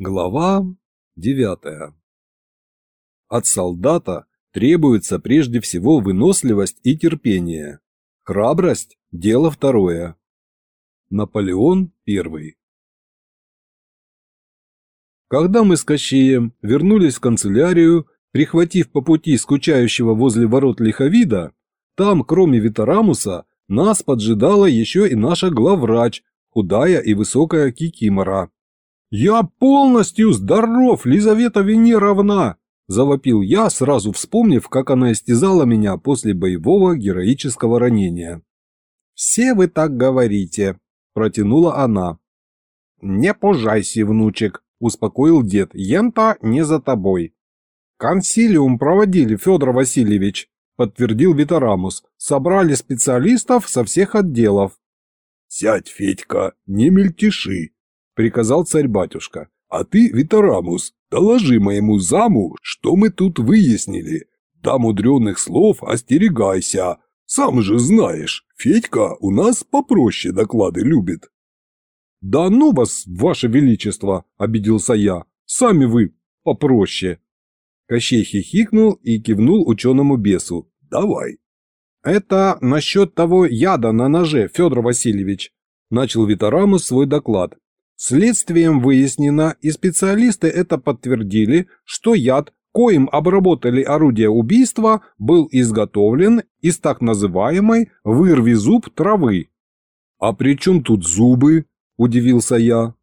Глава 9. От солдата требуется прежде всего выносливость и терпение. Храбрость – дело второе. Наполеон I. Когда мы с Кощеем вернулись в канцелярию, прихватив по пути скучающего возле ворот лиховида, там, кроме Витарамуса, нас поджидала еще и наша главврач, худая и высокая кикимора. «Я полностью здоров, Лизавета Венеровна!» – завопил я, сразу вспомнив, как она истязала меня после боевого героического ранения. «Все вы так говорите», – протянула она. «Не пужайся, внучек», – успокоил дед, – «ента не за тобой». «Консилиум проводили, Федор Васильевич», – подтвердил Витарамус. «Собрали специалистов со всех отделов». «Сядь, Федька, не мельтеши», – приказал царь-батюшка. «А ты, Витарамус, доложи моему заму, что мы тут выяснили. Да мудреных слов остерегайся. Сам же знаешь, Федька у нас попроще доклады любит». «Да ну вас, ваше величество!» – обиделся я. «Сами вы попроще!» Кощей хихикнул и кивнул ученому бесу. «Давай!» «Это насчет того яда на ноже, Федор Васильевич!» – начал Витарамус свой доклад. Следствием выяснено, и специалисты это подтвердили, что яд, коим обработали орудие убийства, был изготовлен из так называемой «вырви зуб травы». «А при чем тут зубы?» – удивился я.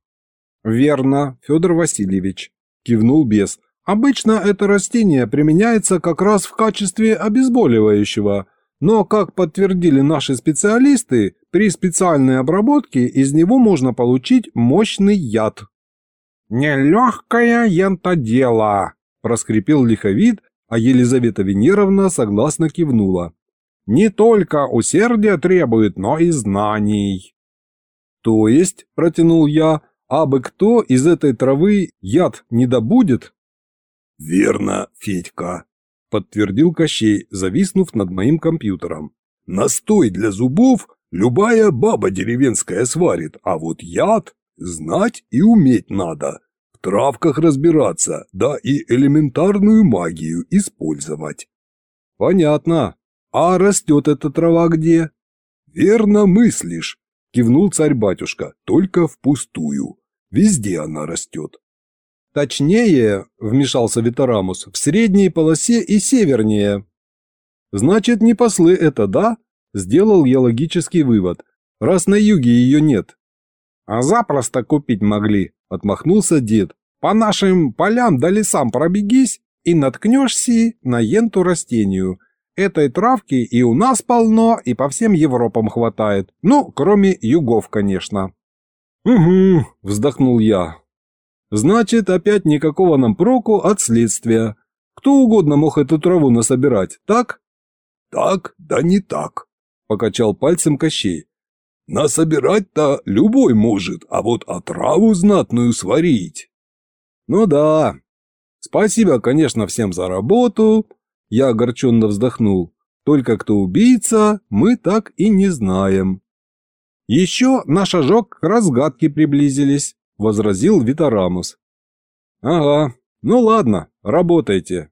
«Верно, Федор Васильевич», – кивнул бес. «Обычно это растение применяется как раз в качестве обезболивающего, но, как подтвердили наши специалисты, при специальной обработке из него можно получить мощный яд. «Нелегкое ента дело», – проскрипел лиховид, а Елизавета Венеровна согласно кивнула. «Не только усердие требует, но и знаний». «То есть», – протянул я, – «абы кто из этой травы яд не добудет?» «Верно, Федька», подтвердил Кощей, зависнув над моим компьютером. «Настой для зубов любая баба деревенская сварит, а вот яд знать и уметь надо, в травках разбираться, да и элементарную магию использовать». «Понятно. А растет эта трава где?» «Верно мыслишь», – кивнул царь-батюшка, – «только впустую. Везде она растет. Точнее, вмешался Витарамус, в средней полосе и севернее. Значит, не послы это, да? Сделал я логический вывод, раз на юге ее нет. А запросто купить могли, отмахнулся дед. По нашим полям да лесам пробегись и наткнешься на енту растению. Этой травки и у нас полно, и по всем Европам хватает. Ну, кроме югов, конечно. «Угу», – вздохнул я, Значит, опять никакого нам проку от следствия. Кто угодно мог эту траву насобирать, так? Так, да не так, покачал пальцем Кощей. Насобирать-то любой может, а вот отраву знатную сварить. Ну да. Спасибо, конечно, всем за работу. Я огорченно вздохнул. Только кто убийца, мы так и не знаем. Еще на шажок к разгадке приблизились возразил Витарамус. «Ага, ну ладно, работайте».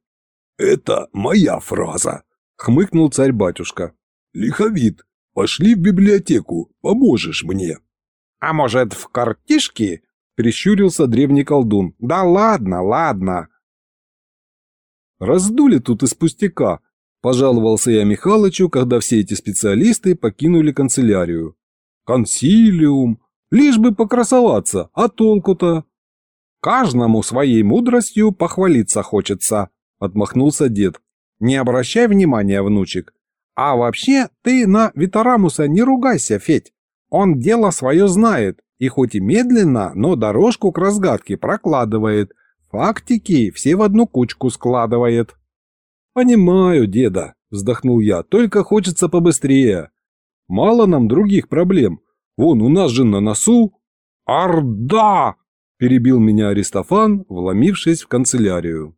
«Это моя фраза», — хмыкнул царь-батюшка. «Лиховид, пошли в библиотеку, поможешь мне». «А может, в картишки?» — прищурился древний колдун. «Да ладно, ладно». «Раздули тут из пустяка», – пожаловался я Михалычу, когда все эти специалисты покинули канцелярию. «Консилиум, Лишь бы покрасоваться, а толку-то? Каждому своей мудростью похвалиться хочется, отмахнулся дед. Не обращай внимания, внучек. А вообще, ты на Витарамуса не ругайся, Федь. Он дело свое знает, и хоть и медленно, но дорожку к разгадке прокладывает. Фактики все в одну кучку складывает. «Понимаю, деда», – вздохнул я, – «только хочется побыстрее. Мало нам других проблем. Вон, у нас же на носу... Орда! Перебил меня Аристофан, вломившись в канцелярию.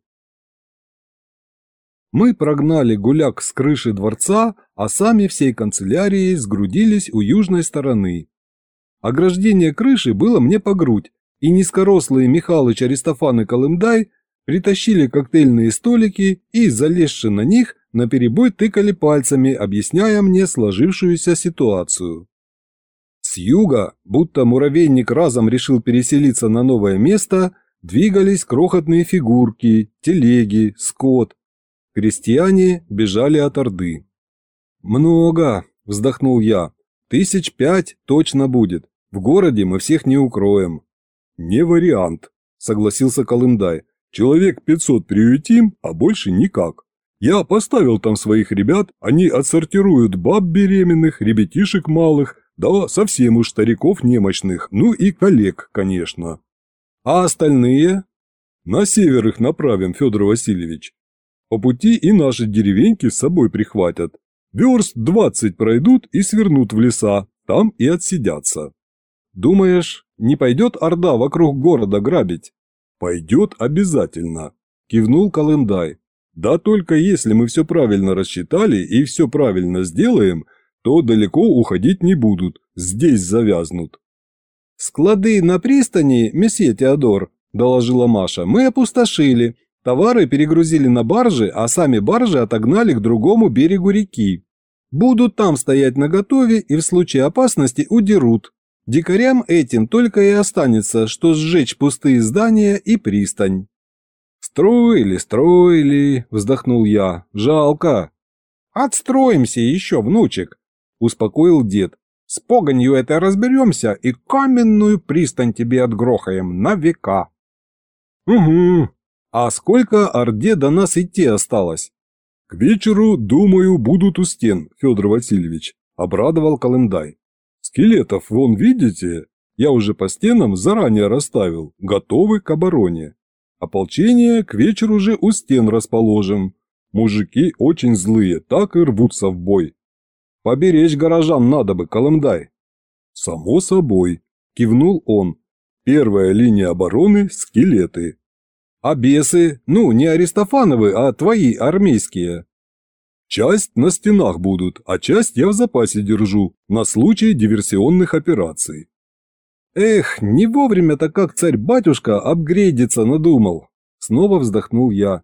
Мы прогнали гуляк с крыши дворца, а сами всей канцелярией сгрудились у южной стороны. Ограждение крыши было мне по грудь, и низкорослые Михалыч, Аристофан и Колымдай притащили коктейльные столики и, залезши на них, наперебой тыкали пальцами, объясняя мне сложившуюся ситуацию. С юга, будто муравейник разом решил переселиться на новое место, двигались крохотные фигурки, телеги, скот. Крестьяне бежали от Орды. «Много», – вздохнул я, – «тысяч пять точно будет. В городе мы всех не укроем». «Не вариант», – согласился Колымдай. «Человек пятьсот приютим, а больше никак. Я поставил там своих ребят, они отсортируют баб беременных, ребятишек малых, да совсем уж стариков немощных, ну и коллег, конечно. А остальные? На север их направим, Федор Васильевич. По пути и наши деревеньки с собой прихватят. Верст двадцать пройдут и свернут в леса, там и отсидятся. Думаешь, не пойдет Орда вокруг города грабить? Пойдет обязательно, кивнул Колымдай. Да только если мы все правильно рассчитали и все правильно сделаем, то далеко уходить не будут, здесь завязнут. «Склады на пристани, месье Теодор», – доложила Маша, – «мы опустошили. Товары перегрузили на баржи, а сами баржи отогнали к другому берегу реки. Будут там стоять наготове и в случае опасности удерут. Дикарям этим только и останется, что сжечь пустые здания и пристань». «Строили, строили», – вздохнул я, – «жалко». «Отстроимся еще, внучек», – успокоил дед. С погонью это разберемся и каменную пристань тебе отгрохаем на века. Угу. А сколько Орде до нас идти осталось? К вечеру, думаю, будут у стен, Федор Васильевич, обрадовал Колымдай. Скелетов вон видите? Я уже по стенам заранее расставил, готовы к обороне. Ополчение к вечеру же у стен расположим. Мужики очень злые, так и рвутся в бой. Поберечь горожан надо бы, Колымдай. Само собой, кивнул он. Первая линия обороны – скелеты. А бесы? Ну, не Аристофановы, а твои армейские. Часть на стенах будут, а часть я в запасе держу, на случай диверсионных операций. Эх, не вовремя-то как царь-батюшка апгрейдиться надумал. Снова вздохнул я.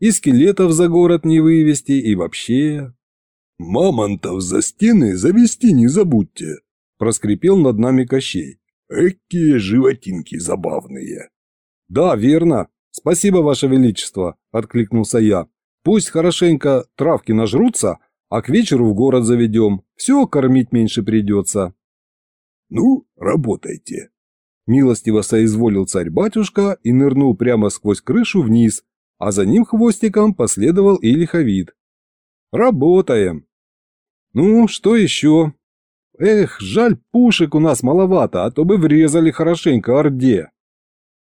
И скелетов за город не вывести, и вообще... «Мамонтов за стены завести не забудьте», – проскрипел над нами Кощей. «Экие животинки забавные». «Да, верно. Спасибо, Ваше Величество», – откликнулся я. «Пусть хорошенько травки нажрутся, а к вечеру в город заведем. Все кормить меньше придется». «Ну, работайте», – милостиво соизволил царь-батюшка и нырнул прямо сквозь крышу вниз, а за ним хвостиком последовал и лиховид. «Работаем!» Ну, что еще? Эх, жаль, пушек у нас маловато, а то бы врезали хорошенько Орде.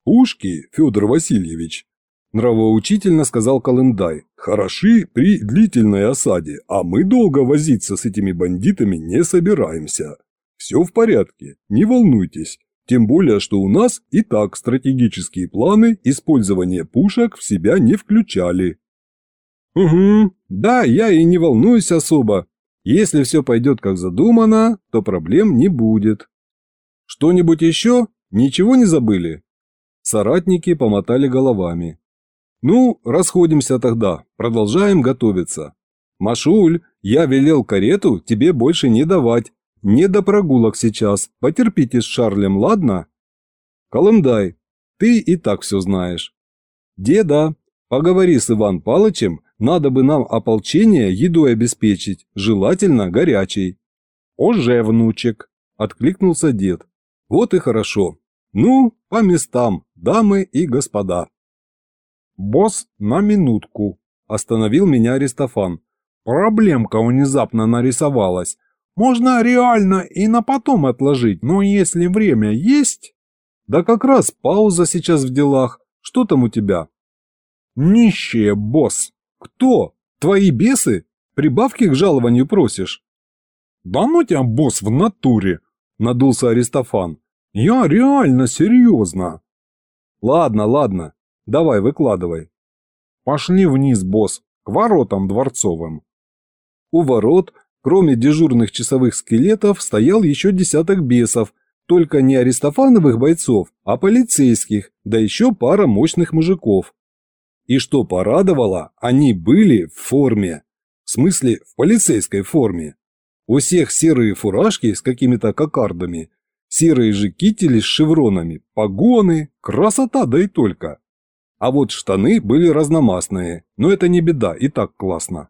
Пушки, Федор Васильевич, нравоучительно сказал Колымдай, хороши при длительной осаде, а мы долго возиться с этими бандитами не собираемся. Все в порядке, не волнуйтесь. Тем более, что у нас и так стратегические планы использования пушек в себя не включали. Угу, да, я и не волнуюсь особо. Если все пойдет как задумано, то проблем не будет. Что-нибудь еще? Ничего не забыли? Соратники помотали головами. Ну, расходимся тогда, продолжаем готовиться. Машуль, я велел карету тебе больше не давать. Не до прогулок сейчас, потерпите с Шарлем, ладно? Колымдай, ты и так все знаешь. Деда, поговори с Иван Палычем надо бы нам ополчение едой обеспечить, желательно горячей. Уже, внучек, откликнулся дед. Вот и хорошо. Ну, по местам, дамы и господа. Босс, на минутку, остановил меня Аристофан. Проблемка внезапно нарисовалась. Можно реально и на потом отложить, но если время есть... Да как раз пауза сейчас в делах. Что там у тебя? Нищие, босс. «Кто? Твои бесы? Прибавки к жалованию просишь?» «Да ну тебя, босс, в натуре!» – надулся Аристофан. «Я реально серьезно!» «Ладно, ладно, давай выкладывай». «Пошли вниз, босс, к воротам дворцовым». У ворот, кроме дежурных часовых скелетов, стоял еще десяток бесов, Только не аристофановых бойцов, а полицейских, да еще пара мощных мужиков. И что порадовало, они были в форме. В смысле, в полицейской форме. У всех серые фуражки с какими-то кокардами, серые же кители с шевронами, погоны, красота да и только. А вот штаны были разномастные, но это не беда, и так классно.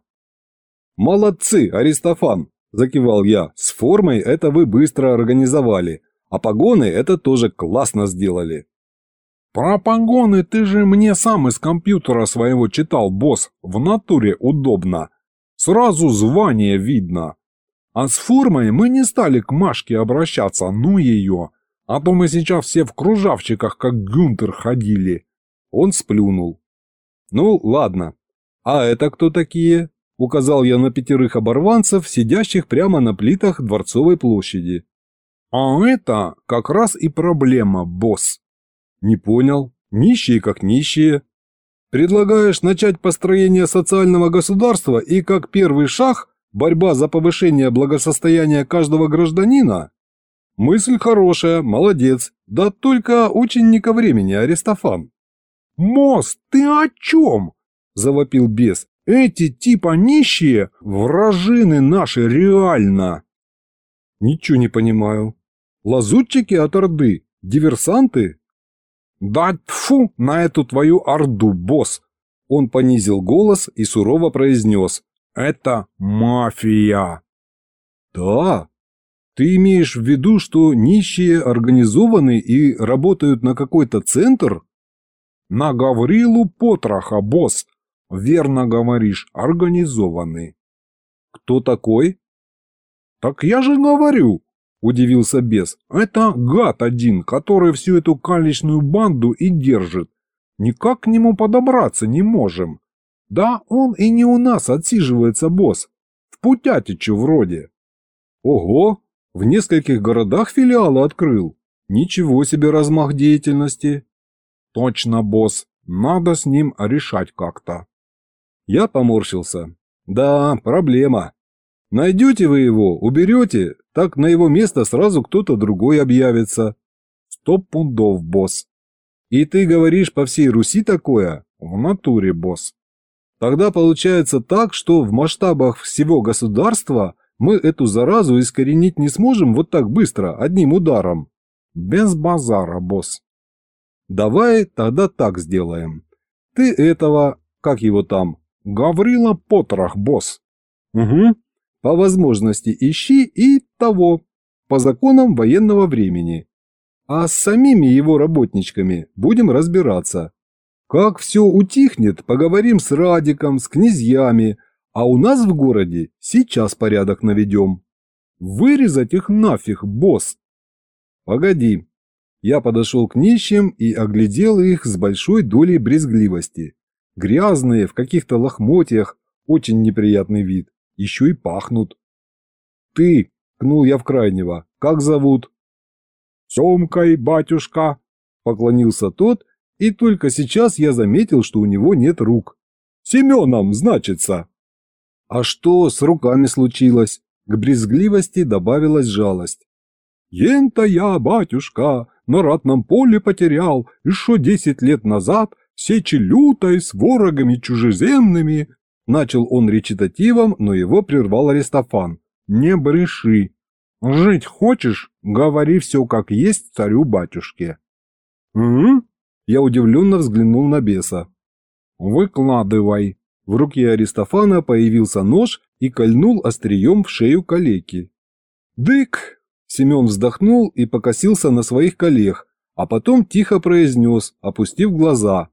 «Молодцы, Аристофан!» – закивал я. «С формой это вы быстро организовали, а погоны это тоже классно сделали». «Про погоны ты же мне сам из компьютера своего читал, босс, в натуре удобно. Сразу звание видно. А с формой мы не стали к Машке обращаться, ну ее. А то мы сейчас все в кружавчиках, как Гюнтер, ходили. Он сплюнул. «Ну, ладно. А это кто такие?» Указал я на пятерых оборванцев, сидящих прямо на плитах Дворцовой площади. «А это как раз и проблема, босс». «Не понял. Нищие как нищие. Предлагаешь начать построение социального государства и как первый шаг борьба за повышение благосостояния каждого гражданина? Мысль хорошая, молодец, да только очень не ко времени, Аристофан. «Мост, ты о чем?» – завопил бес. «Эти типа нищие – вражины наши реально!» «Ничего не понимаю. Лазутчики от Орды? Диверсанты?» «Да тьфу на эту твою Орду, босс!» Он понизил голос и сурово произнес. «Это мафия!» «Да? Ты имеешь в виду, что нищие организованы и работают на какой-то центр?» На Гаврилу Потроха, босс. Верно говоришь, организованный. Кто такой? Так я же говорю, удивился бес. Это гад один, который всю эту калечную банду и держит. Никак к нему подобраться не можем. Да, он и не у нас отсиживается, босс. В Путятичу вроде. Ого, в нескольких городах филиалы открыл. Ничего себе размах деятельности. «Точно, босс. Надо с ним решать как-то». Я поморщился. «Да, проблема. Найдете вы его, уберете, так на его место сразу кто-то другой объявится. Сто пудов, босс. И ты говоришь по всей Руси такое? В натуре, босс. Тогда получается так, что в масштабах всего государства мы эту заразу искоренить не сможем вот так быстро, одним ударом. Без базара, босс. Давай тогда так сделаем. Ты этого, как его там, Гаврила Потрах, босс. Угу. По возможности ищи и того, по законам военного времени. А с самими его работничками будем разбираться. Как все утихнет, поговорим с Радиком, с князьями, а у нас в городе сейчас порядок наведем. Вырезать их нафиг, босс. Погоди, я подошел к нищим и оглядел их с большой долей брезгливости. Грязные, в каких-то лохмотьях, очень неприятный вид. Еще и пахнут. «Ты!» – кнул я в крайнего. «Как зовут?» «Семкой, батюшка!» – поклонился тот, и только сейчас я заметил, что у него нет рук. «Семеном, значится!» А что с руками случилось? К брезгливости добавилась жалость. «Ента я, батюшка, на ратном поле потерял, еще десять лет назад, сечи лютой с ворогами чужеземными. Начал он речитативом, но его прервал Аристофан. Не бреши. Жить хочешь? Говори все как есть царю-батюшке. Угу. Я удивленно взглянул на беса. Выкладывай. В руке Аристофана появился нож и кольнул острием в шею калеки. «Дык!» Семен вздохнул и покосился на своих коллег, а потом тихо произнес, опустив глаза.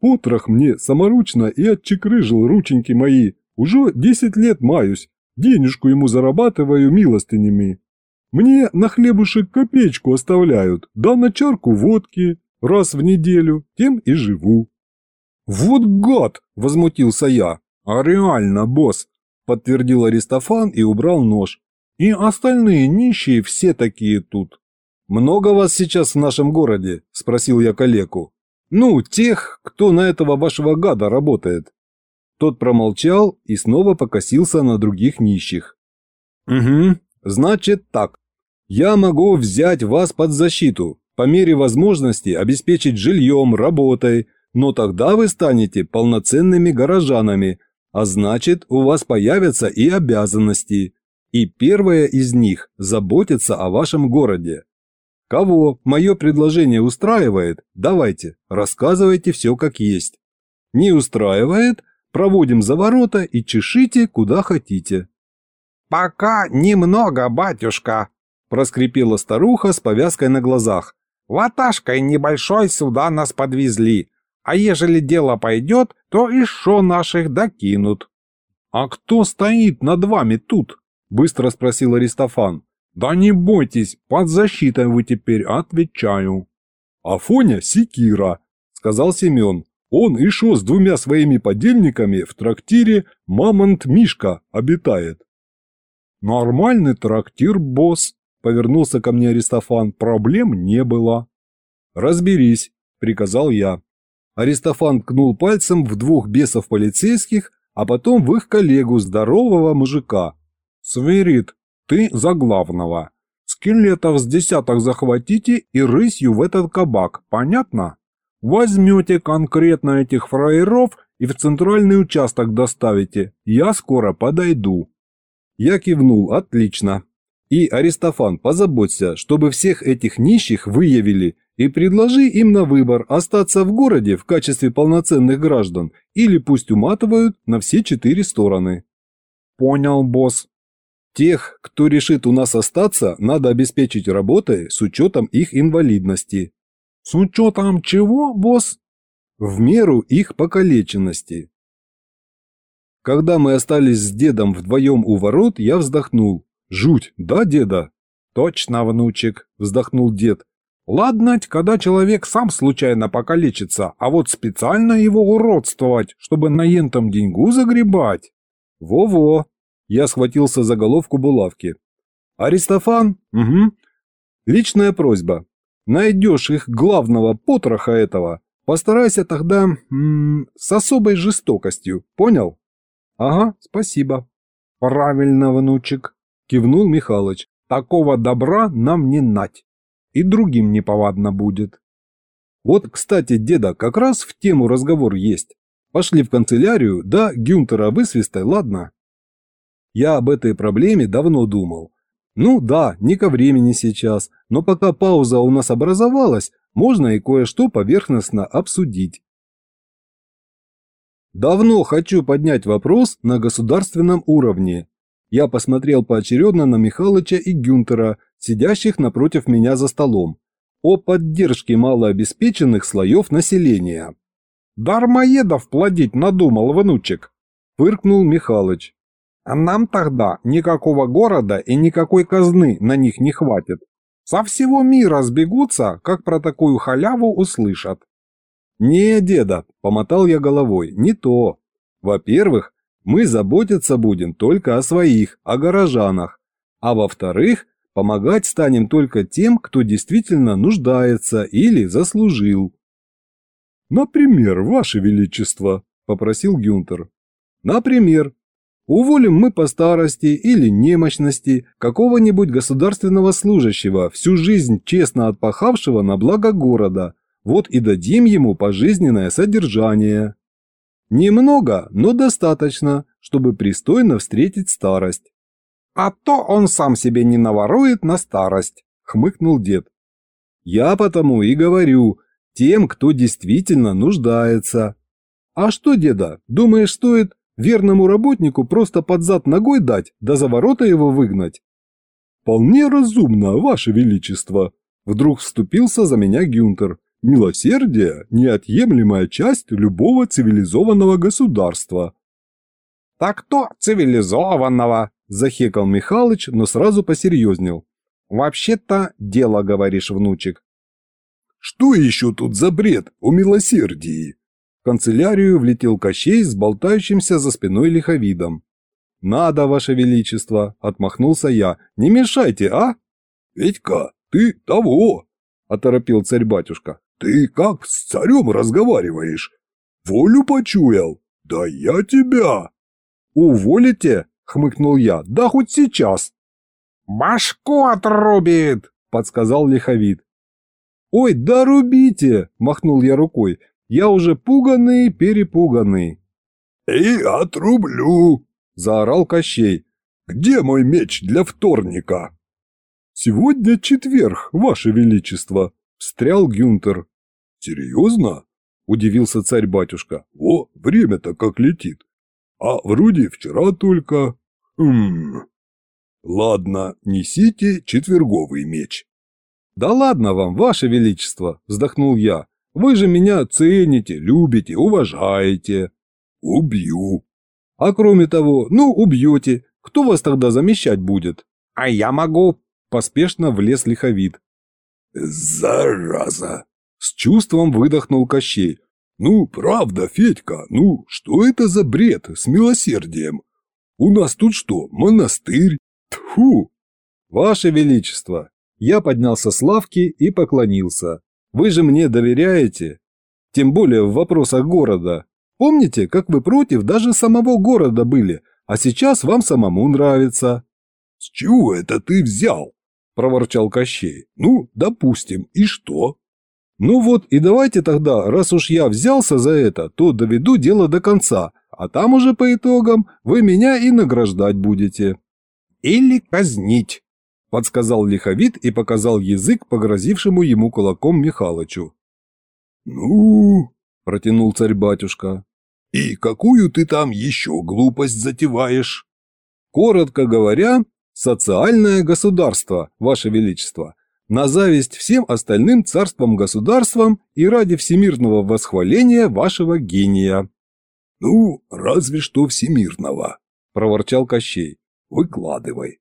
«Потрох мне саморучно и отчекрыжил рученьки мои. Уже десять лет маюсь, денежку ему зарабатываю милостынями. Мне на хлебушек копеечку оставляют, да на чарку водки раз в неделю, тем и живу». «Вот гад!» – возмутился я. «А реально, босс!» – подтвердил Аристофан и убрал нож. И остальные нищие все такие тут. «Много вас сейчас в нашем городе?» – спросил я калеку. «Ну, тех, кто на этого вашего гада работает». Тот промолчал и снова покосился на других нищих. «Угу, значит так. Я могу взять вас под защиту, по мере возможности обеспечить жильем, работой, но тогда вы станете полноценными горожанами, а значит, у вас появятся и обязанности. И первое из них – заботиться о вашем городе. Кого мое предложение устраивает, давайте, рассказывайте все как есть. Не устраивает, проводим за ворота и чешите куда хотите. «Пока немного, батюшка», – проскрипела старуха с повязкой на глазах. «Ваташкой небольшой сюда нас подвезли, а ежели дело пойдет, то еще наших докинут». «А кто стоит над вами тут?» – быстро спросил Аристофан. «Да не бойтесь, под защитой вы теперь, отвечаю». «Афоня Секира», — сказал Семен. «Он еще с двумя своими подельниками в трактире «Мамонт Мишка» обитает». «Нормальный трактир, босс», — повернулся ко мне Аристофан, — «проблем не было». «Разберись», — приказал я. Аристофан ткнул пальцем в двух бесов полицейских, а потом в их коллегу, здорового мужика. «Сверит, ты за главного. Скелетов с десяток захватите и рысью в этот кабак, понятно? Возьмете конкретно этих фраеров и в центральный участок доставите. Я скоро подойду. Я кивнул, отлично. И, Аристофан, позаботься, чтобы всех этих нищих выявили и предложи им на выбор остаться в городе в качестве полноценных граждан или пусть уматывают на все четыре стороны. Понял, босс. Тех, кто решит у нас остаться, надо обеспечить работой с учетом их инвалидности. С учетом чего, босс? В меру их покалеченности. Когда мы остались с дедом вдвоем у ворот, я вздохнул. Жуть, да, деда? Точно, внучек, вздохнул дед. Ладно, когда человек сам случайно покалечится, а вот специально его уродствовать, чтобы на ентом деньгу загребать. Во-во, я схватился за головку булавки. «Аристофан? Угу. Личная просьба. Найдешь их главного потроха этого, постарайся тогда м -м, с особой жестокостью, понял?» «Ага, спасибо». «Правильно, внучек», – кивнул Михалыч. «Такого добра нам не нать. И другим неповадно будет». Вот, кстати, деда, как раз в тему разговор есть. Пошли в канцелярию, да Гюнтера высвистай, ладно? Я об этой проблеме давно думал. Ну да, не ко времени сейчас, но пока пауза у нас образовалась, можно и кое-что поверхностно обсудить. Давно хочу поднять вопрос на государственном уровне. Я посмотрел поочередно на Михалыча и Гюнтера, сидящих напротив меня за столом, о поддержке малообеспеченных слоев населения. «Дармоедов плодить надумал, внучек!» – фыркнул Михалыч. А нам тогда никакого города и никакой казны на них не хватит. Со всего мира сбегутся, как про такую халяву услышат. «Не, деда», – помотал я головой, – «не то. Во-первых, мы заботиться будем только о своих, о горожанах. А во-вторых, помогать станем только тем, кто действительно нуждается или заслужил». «Например, Ваше Величество», – попросил Гюнтер. «Например», Уволим мы по старости или немощности какого-нибудь государственного служащего, всю жизнь честно отпахавшего на благо города, вот и дадим ему пожизненное содержание. Немного, но достаточно, чтобы пристойно встретить старость. «А то он сам себе не наворует на старость», — хмыкнул дед. «Я потому и говорю, тем, кто действительно нуждается». «А что, деда, думаешь, стоит Верному работнику просто под зад ногой дать, да за ворота его выгнать. «Вполне разумно, Ваше Величество!» Вдруг вступился за меня Гюнтер. «Милосердие – неотъемлемая часть любого цивилизованного государства». «Так то цивилизованного!» – захекал Михалыч, но сразу посерьезнел. «Вообще-то дело, говоришь, внучек». «Что еще тут за бред о милосердии?» В канцелярию влетел Кощей с болтающимся за спиной лиховидом. «Надо, Ваше Величество!» – отмахнулся я. «Не мешайте, а?» «Ведька, ты того!» – оторопил царь-батюшка. «Ты как с царем разговариваешь? Волю почуял? Да я тебя!» «Уволите?» – хмыкнул я. «Да хоть сейчас!» «Башку отрубит!» — подсказал лиховид. «Ой, да рубите!» – махнул я рукой. «Я уже пуганный, перепуганный». «И отрублю!» – заорал Кощей. «Где мой меч для вторника?» «Сегодня четверг, Ваше Величество!» – встрял Гюнтер. «Серьезно?» – удивился царь-батюшка. «О, время-то как летит! А вроде вчера только...» «Хм...» «Ладно, несите четверговый меч». «Да ладно вам, Ваше Величество!» – вздохнул я. «Вы же меня цените, любите, уважаете». «Убью». «А кроме того, ну, убьете. Кто вас тогда замещать будет?» «А я могу», – поспешно влез лиховид. «Зараза!» – с чувством выдохнул Кощей. «Ну, правда, Федька, ну, что это за бред с милосердием? У нас тут что, монастырь? Тьфу!» «Ваше Величество, я поднялся с лавки и поклонился. «Вы же мне доверяете? Тем более в вопросах города. Помните, как вы против даже самого города были, а сейчас вам самому нравится?» «С чего это ты взял?» – проворчал Кощей. «Ну, допустим, и что?» «Ну вот, и давайте тогда, раз уж я взялся за это, то доведу дело до конца, а там уже по итогам вы меня и награждать будете». «Или казнить», – подсказал лиховид и показал язык погрозившему ему кулаком Михалычу. «Ну?» – протянул царь-батюшка. «И какую ты там еще глупость затеваешь?» «Коротко говоря, социальное государство, Ваше Величество, на зависть всем остальным царствам-государствам и ради всемирного восхваления вашего гения». «Ну, разве что всемирного», – проворчал Кощей. «Выкладывай».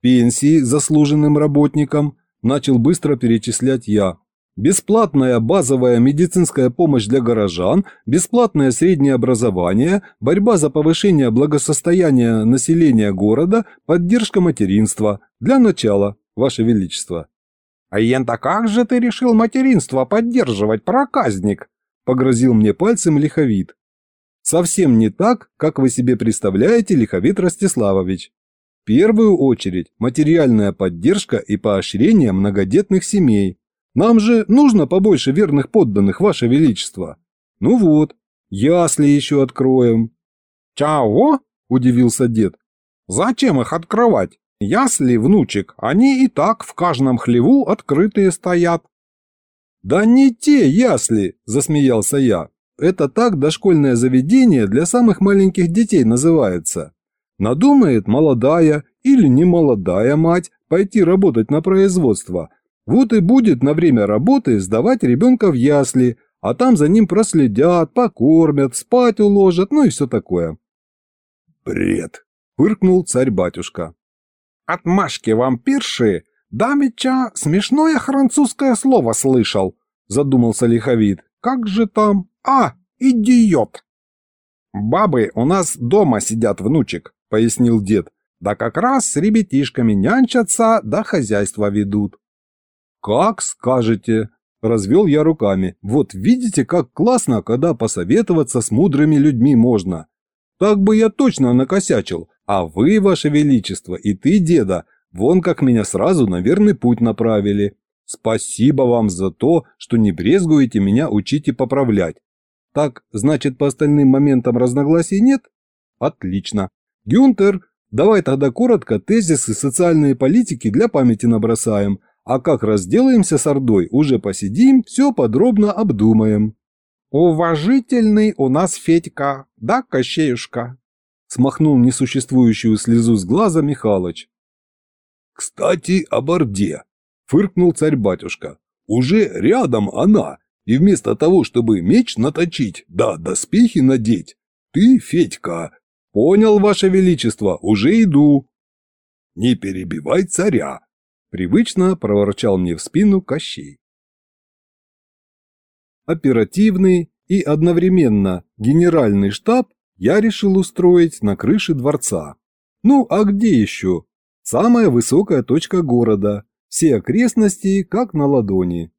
Пенсии заслуженным работникам начал быстро перечислять я. Бесплатная базовая медицинская помощь для горожан, бесплатное среднее образование, борьба за повышение благосостояния населения города, поддержка материнства. Для начала, Ваше Величество. «А ента как же ты решил материнство поддерживать, проказник?» – погрозил мне пальцем лиховид. «Совсем не так, как вы себе представляете, лиховид Ростиславович первую очередь материальная поддержка и поощрение многодетных семей. Нам же нужно побольше верных подданных, Ваше Величество. Ну вот, ясли еще откроем. Чего? Удивился дед. Зачем их открывать? Ясли, внучек, они и так в каждом хлеву открытые стоят. Да не те ясли, засмеялся я. Это так дошкольное заведение для самых маленьких детей называется. Надумает молодая или немолодая мать пойти работать на производство. Вот и будет на время работы сдавать ребенка в ясли, а там за ним проследят, покормят, спать уложат, ну и все такое. «Бред!» – фыркнул царь-батюшка. «Отмашки вампирши? Давеча смешное французское слово слышал», – задумался лиховид. «Как же там? А, идиот!» «Бабы у нас дома сидят, внучек», — пояснил дед. «Да как раз с ребятишками нянчатся, да хозяйство ведут». «Как скажете», — развел я руками. «Вот видите, как классно, когда посоветоваться с мудрыми людьми можно. Так бы я точно накосячил, а вы, ваше величество, и ты, деда, вон как меня сразу на верный путь направили. Спасибо вам за то, что не брезгуете меня учить и поправлять. Так, значит, по остальным моментам разногласий нет? Отлично. Гюнтер, давай тогда коротко тезисы социальной политики для памяти набросаем, а как разделаемся с Ордой, уже посидим, все подробно обдумаем. Уважительный у нас Федька, да, Кощеюшка? Смахнул несуществующую слезу с глаза Михалыч. Кстати, об Орде, фыркнул царь-батюшка. Уже рядом она, и вместо того, чтобы меч наточить, да доспехи надеть, ты, Федька, понял, ваше величество, уже иду. Не перебивай царя, привычно проворчал мне в спину Кощей. Оперативный и одновременно генеральный штаб я решил устроить на крыше дворца. Ну, а где еще? Самая высокая точка города, все окрестности как на ладони.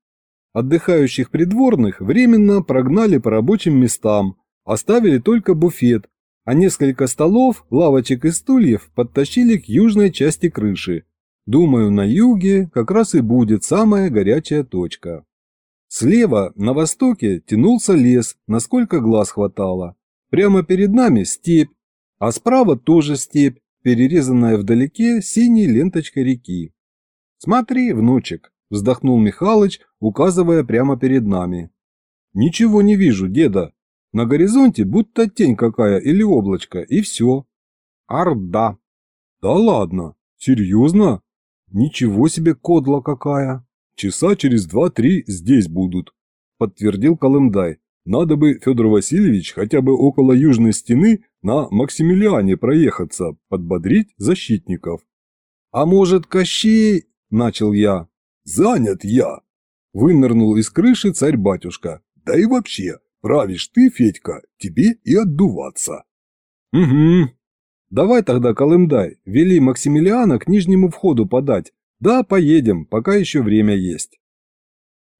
Отдыхающих придворных временно прогнали по рабочим местам, оставили только буфет, а несколько столов, лавочек и стульев подтащили к южной части крыши. Думаю, на юге как раз и будет самая горячая точка. Слева, на востоке, тянулся лес, насколько глаз хватало. Прямо перед нами степь, а справа тоже степь, перерезанная вдалеке синей ленточкой реки. «Смотри, внучек», – вздохнул Михалыч, указывая прямо перед нами. «Ничего не вижу, деда. На горизонте будто тень какая или облачко, и все». «Орда». «Да ладно? Серьезно? Ничего себе кодла какая!» «Часа через два-три здесь будут», – подтвердил Колымдай. «Надо бы, Федор Васильевич, хотя бы около южной стены на Максимилиане проехаться, подбодрить защитников». «А может, Кощей?» – начал я. «Занят я!» – вынырнул из крыши царь-батюшка. «Да и вообще, правишь ты, Федька, тебе и отдуваться». «Угу. Давай тогда, Колымдай, вели Максимилиана к нижнему входу подать. Да, поедем, пока еще время есть».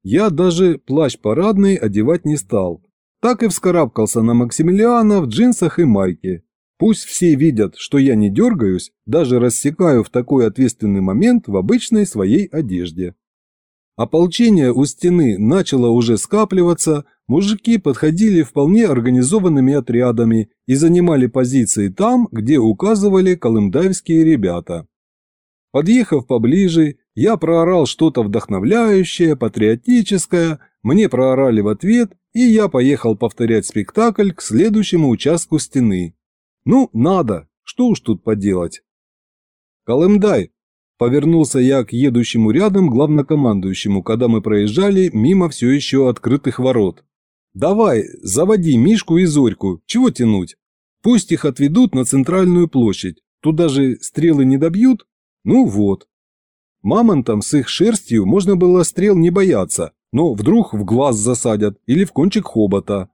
Я даже плащ парадный одевать не стал. Так и вскарабкался на Максимилиана в джинсах и майке. Пусть все видят, что я не дергаюсь, даже рассекаю в такой ответственный момент в обычной своей одежде. Ополчение у стены начало уже скапливаться, мужики подходили вполне организованными отрядами и занимали позиции там, где указывали колымдаевские ребята. Подъехав поближе, я проорал что-то вдохновляющее, патриотическое, мне проорали в ответ, и я поехал повторять спектакль к следующему участку стены. Ну, надо, что уж тут поделать. Колымдай, повернулся я к едущему рядом главнокомандующему, когда мы проезжали мимо все еще открытых ворот. Давай, заводи Мишку и Зорьку, чего тянуть? Пусть их отведут на центральную площадь, туда же стрелы не добьют. Ну вот. Мамонтам с их шерстью можно было стрел не бояться, но вдруг в глаз засадят или в кончик хобота.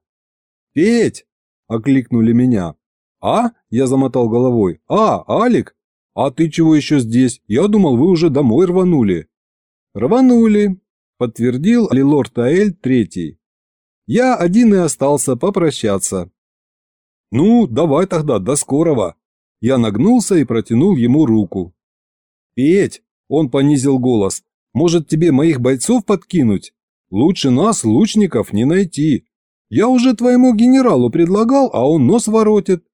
«Петь!» – окликнули меня. «А?» – я замотал головой. «А, Алик? А ты чего еще здесь? Я думал, вы уже домой рванули». «Рванули», – подтвердил Лилор Таэль Третий. «Я один и остался попрощаться». «Ну, давай тогда, до скорого». Я нагнулся и протянул ему руку. «Петь!» – он понизил голос. «Может, тебе моих бойцов подкинуть? Лучше нас, лучников, не найти. Я уже твоему генералу предлагал, а он нос воротит.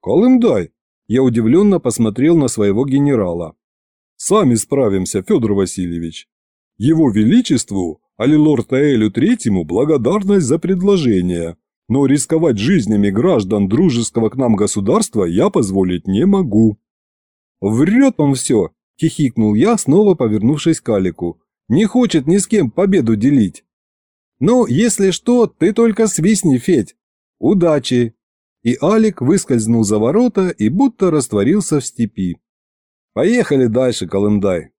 Колымдай. Я удивленно посмотрел на своего генерала. Сами справимся, Федор Васильевич. Его Величеству, Алилор Таэлю Третьему, благодарность за предложение. Но рисковать жизнями граждан дружеского к нам государства я позволить не могу. Врет он все, хихикнул я, снова повернувшись к Алику. Не хочет ни с кем победу делить. Ну, если что, ты только свистни, Федь. Удачи. И Алик выскользнул за ворота и будто растворился в степи. Поехали дальше, Колымдай.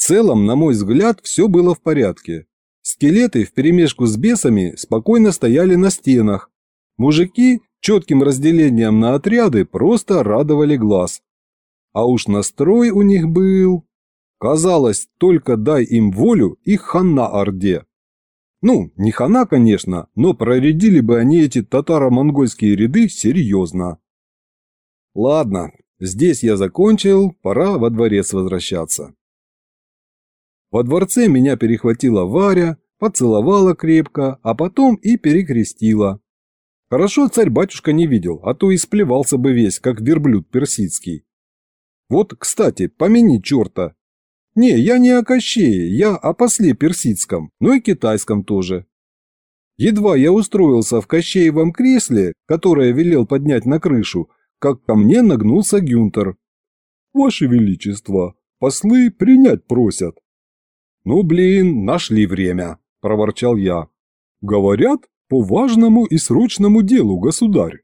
Целом, на мой взгляд, все было в порядке. Скелеты вперемешку с бесами спокойно стояли на стенах. Мужики четким разделением на отряды просто радовали глаз. А уж настрой у них был... Казалось, только дай им волю и хана Орде. Ну, не хана, конечно, но проредили бы они эти татаро-монгольские ряды серьезно. Ладно, здесь я закончил, пора во дворец возвращаться. Во дворце меня перехватила Варя, поцеловала крепко, а потом и перекрестила. Хорошо царь-батюшка не видел, а то и сплевался бы весь, как верблюд персидский. Вот, кстати, помяни черта, не, я не о Кощее, я о после персидском, но и китайском тоже. Едва я устроился в Кощеевом кресле, которое велел поднять на крышу, как ко мне нагнулся Гюнтер. «Ваше Величество, послы принять просят». «Ну, блин, нашли время», – проворчал я. «Говорят, по важному и срочному делу, государь».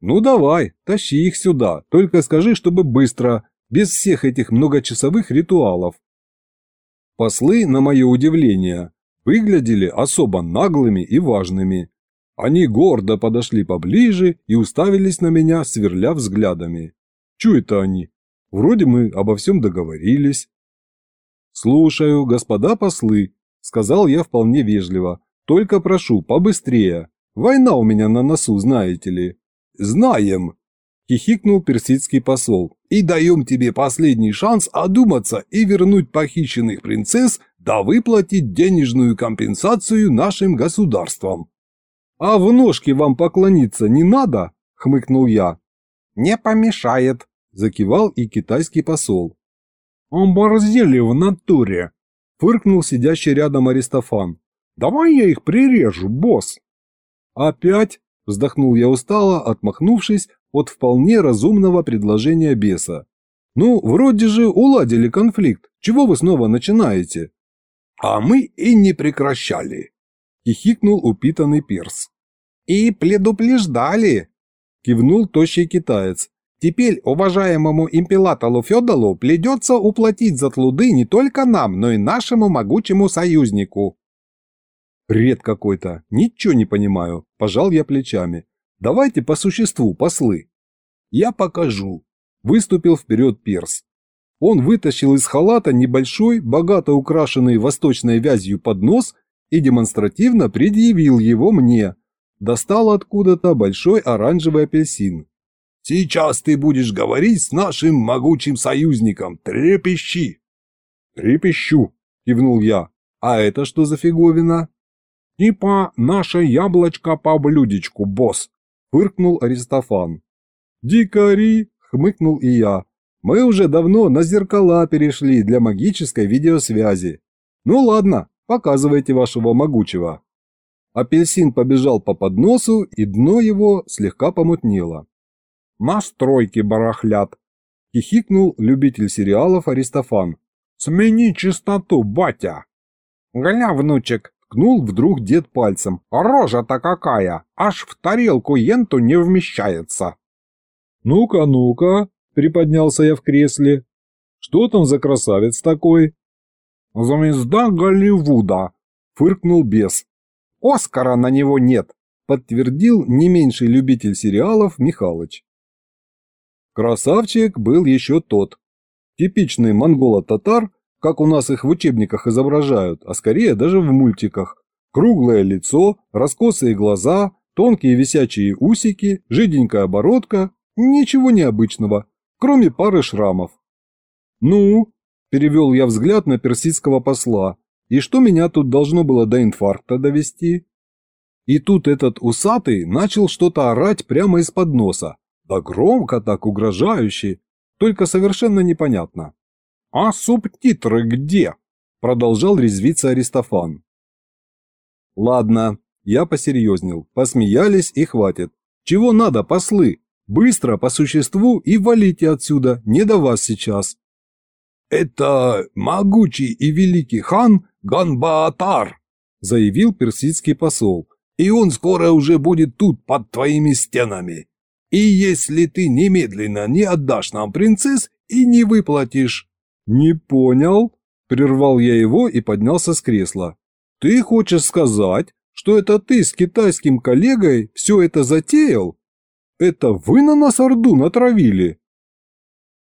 «Ну давай, тащи их сюда, только скажи, чтобы быстро, без всех этих многочасовых ритуалов. Послы, на мое удивление, выглядели особо наглыми и важными. Они гордо подошли поближе и уставились на меня, сверля взглядами. Чё это они? Вроде мы обо всем договорились. «Слушаю, господа послы», – сказал я вполне вежливо. «Только прошу, побыстрее. Война у меня на носу, знаете ли». «Знаем», – хихикнул персидский посол. и даем тебе последний шанс одуматься и вернуть похищенных принцесс, да выплатить денежную компенсацию нашим государствам». «А в ножки вам поклониться не надо?» – хмыкнул я. «Не помешает», – закивал и китайский посол. «Оборзели в натуре», – фыркнул сидящий рядом Аристофан. «Давай я их прирежу, босс». «Опять?» – вздохнул я устало, отмахнувшись от вполне разумного предложения беса. «Ну, вроде же уладили конфликт. Чего вы снова начинаете?» «А мы и не прекращали», – хихикнул упитанный перс. «И предупреждали», – кивнул тощий китаец. «Теперь уважаемому импелатору Федолу придется уплатить за тлуды не только нам, но и нашему могучему союзнику». «Бред какой-то, ничего не понимаю», – пожал я плечами. «Давайте по существу, послы». «Я покажу», – выступил вперед перс. Он вытащил из халата небольшой, богато украшенный восточной вязью поднос и демонстративно предъявил его мне. Достал откуда-то большой оранжевый апельсин. «Сейчас ты будешь говорить с нашим могучим союзником, трепещи!» «Трепещу!» – кивнул я. «А это что за фиговина?» «Типа наше яблочко по блюдечку, босс!» – фыркнул Аристофан. «Дикари!» – хмыкнул и я. Мы уже давно на зеркала перешли для магической видеосвязи. Ну ладно, показывайте вашего могучего. Апельсин побежал по подносу, и дно его слегка помутнело. «Настройки барахлят!» – хихикнул любитель сериалов Аристофан. «Смени чистоту, батя!» «Гля, внучек!» – ткнул вдруг дед пальцем. «Рожа-то какая! Аж в тарелку енту не вмещается!» «Ну-ка, ну-ка!» Приподнялся я в кресле. Что там за красавец такой? Звезда Голливуда, фыркнул бес. Оскара на него нет, подтвердил не меньший любитель сериалов Михалыч. Красавчик был еще тот. Типичный монголо-татар, как у нас их в учебниках изображают, а скорее даже в мультиках. Круглое лицо, раскосые глаза, тонкие висячие усики, жиденькая оборотка, ничего необычного, кроме пары шрамов. «Ну?» – перевел я взгляд на персидского посла. «И что меня тут должно было до инфаркта довести?» И тут этот усатый начал что-то орать прямо из-под носа. Да громко так, угрожающе, только совершенно непонятно. «А субтитры где?» – продолжал резвиться Аристофан. «Ладно, я посерьезнел, посмеялись и хватит. Чего надо, послы? Быстро, по существу, и валите отсюда, не до вас сейчас. «Это могучий и великий хан Ганбаатар», заявил персидский посол, «и он скоро уже будет тут, под твоими стенами. И если ты немедленно не отдашь нам принцесс и не выплатишь...» «Не понял», – прервал я его и поднялся с кресла. «Ты хочешь сказать, что это ты с китайским коллегой все это затеял?» Это вы на нас Орду натравили?»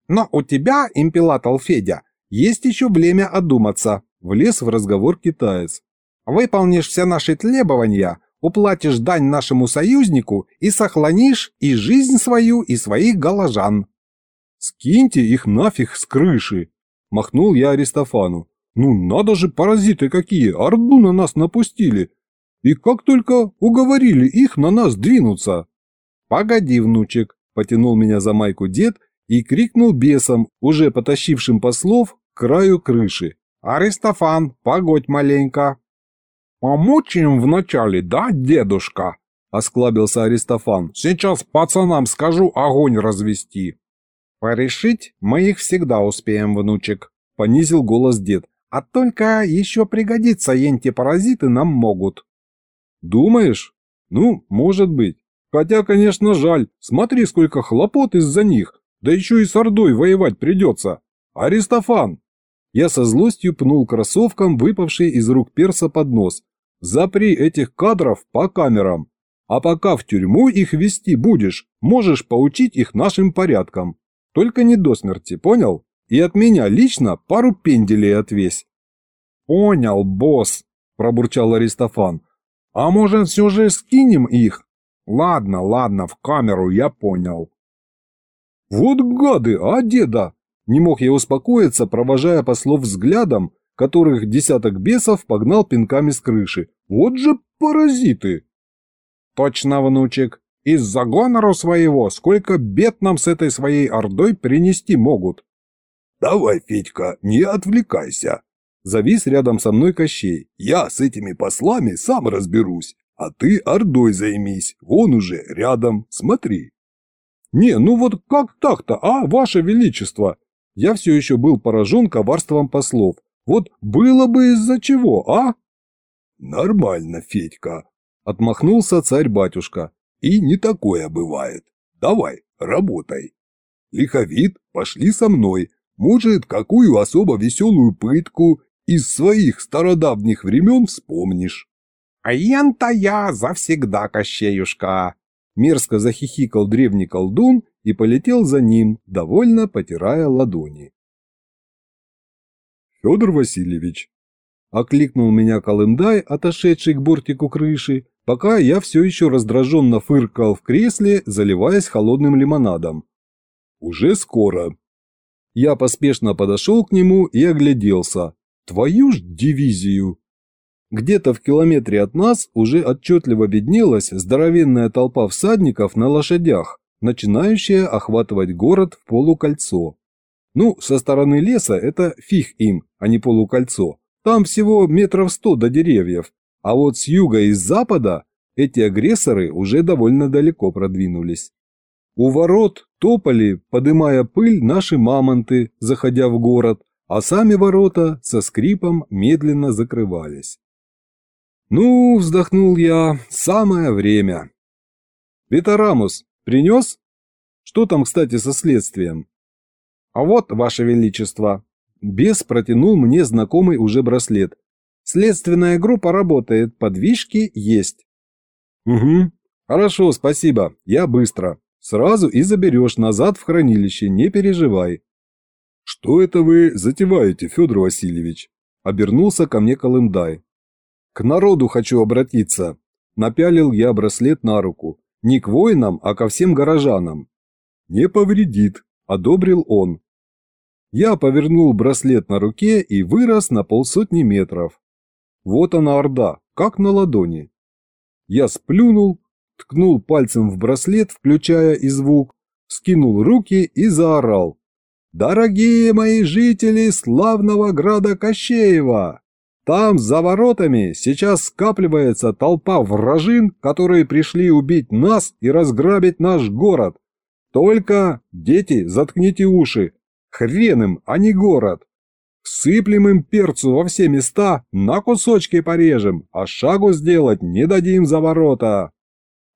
«Но у тебя, импелатор Федя, есть еще время одуматься», – влез в разговор китаец. «Выполнишь все наши требования, уплатишь дань нашему союзнику и сохранишь и жизнь свою, и своих голожан». «Скиньте их нафиг с крыши!» – махнул я Аристофану. «Ну надо же, паразиты какие, Орду на нас напустили! И как только уговорили их на нас двинуться!» «Погоди, внучек!» – потянул меня за майку дед и крикнул бесом, уже потащившим послов, к краю крыши. «Аристофан, погодь маленько!» «Помучаем вначале, да, дедушка?» – осклабился Аристофан. «Сейчас пацанам скажу огонь развести». «Порешить мы их всегда успеем, внучек», – понизил голос дед. «А только еще пригодиться енти-паразиты нам могут». «Думаешь? Ну, может быть. Хотя, конечно, жаль, смотри, сколько хлопот из-за них, да еще и с Ордой воевать придется. Аристофан!» Я со злостью пнул кроссовком, выпавший из рук перса под нос. «Запри этих кадров по камерам. А пока в тюрьму их вести будешь, можешь поучить их нашим порядкам. Только не до смерти, понял? И от меня лично пару пенделей отвесь». «Понял, босс», – пробурчал Аристофан. «А может, все же скинем их, Ладно, ладно, в камеру, я понял. Вот гады, а деда? Не мог я успокоиться, провожая послов взглядом, которых десяток бесов погнал пинками с крыши. Вот же паразиты! Точно, внучек, из-за гонору своего сколько бед нам с этой своей ордой принести могут. Давай, Федька, не отвлекайся. Завис рядом со мной Кощей. Я с этими послами сам разберусь, а ты ордой займись, вон уже рядом, смотри. Не, ну вот как так-то, а, ваше величество? Я все еще был поражен коварством послов. Вот было бы из-за чего, а? Нормально, Федька, отмахнулся царь-батюшка. И не такое бывает. Давай, работай. Лиховид, пошли со мной. Может, какую особо веселую пытку из своих стародавних времен вспомнишь. А ян-то я завсегда, Кощеюшка. Мерзко захихикал древний колдун и полетел за ним, довольно потирая ладони. Федор Васильевич, окликнул меня Колымдай, отошедший к бортику крыши, пока я все еще раздраженно фыркал в кресле, заливаясь холодным лимонадом. «Уже скоро». Я поспешно подошел к нему и огляделся. Твою ж дивизию! Где-то в километре от нас уже отчетливо виднелась здоровенная толпа всадников на лошадях, начинающая охватывать город в полукольцо. Ну, со стороны леса это фиг им, а не полукольцо. Там всего метров сто до деревьев, а вот с юга и с запада эти агрессоры уже довольно далеко продвинулись. У ворот топали, подымая пыль, наши мамонты, заходя в город, а сами ворота со скрипом медленно закрывались. «Ну, — вздохнул я, — самое время». «Витарамус, принес? Что там, кстати, со следствием?» «А вот, Ваше Величество!» Бес протянул мне знакомый уже браслет. «Следственная группа работает, подвижки есть». «Угу. Хорошо, спасибо. Я быстро. Сразу и заберешь назад в хранилище, не переживай». «Что это вы затеваете, Федор Васильевич?» Обернулся ко мне Колымдай. К народу хочу обратиться. Напялил я браслет на руку. Не к воинам, а ко всем горожанам. Не повредит, одобрил он. Я повернул браслет на руке и вырос на полсотни метров. Вот она орда, как на ладони. Я сплюнул, ткнул пальцем в браслет, включая и звук, скинул руки и заорал. «Дорогие мои жители славного града Кощеева! Там, за воротами, сейчас скапливается толпа вражин, которые пришли убить нас и разграбить наш город. Только, дети, заткните уши. Хрен им, а не город. Сыплем им перцу во все места, на кусочки порежем, а шагу сделать не дадим за ворота.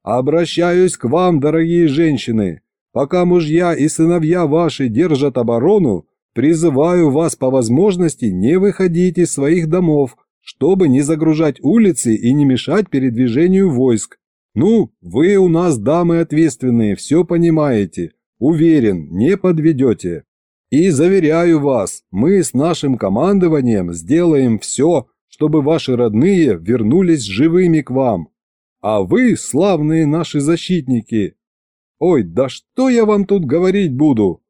Обращаюсь к вам, дорогие женщины. Пока мужья и сыновья ваши держат оборону, Призываю вас по возможности не выходить из своих домов, чтобы не загружать улицы и не мешать передвижению войск. Ну, вы у нас дамы ответственные, все понимаете. Уверен, не подведете. И заверяю вас, мы с нашим командованием сделаем все, чтобы ваши родные вернулись живыми к вам. А вы, славные наши защитники. Ой, да что я вам тут говорить буду?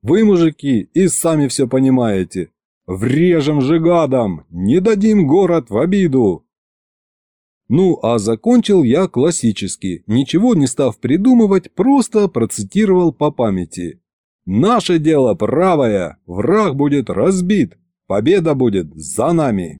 Вы, мужики, и сами все понимаете. Врежем же гадом, не дадим город в обиду. Ну, а закончил я классически, ничего не став придумывать, просто процитировал по памяти. «Наше дело правое, враг будет разбит, победа будет за нами».